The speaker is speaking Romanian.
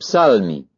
Psalmi.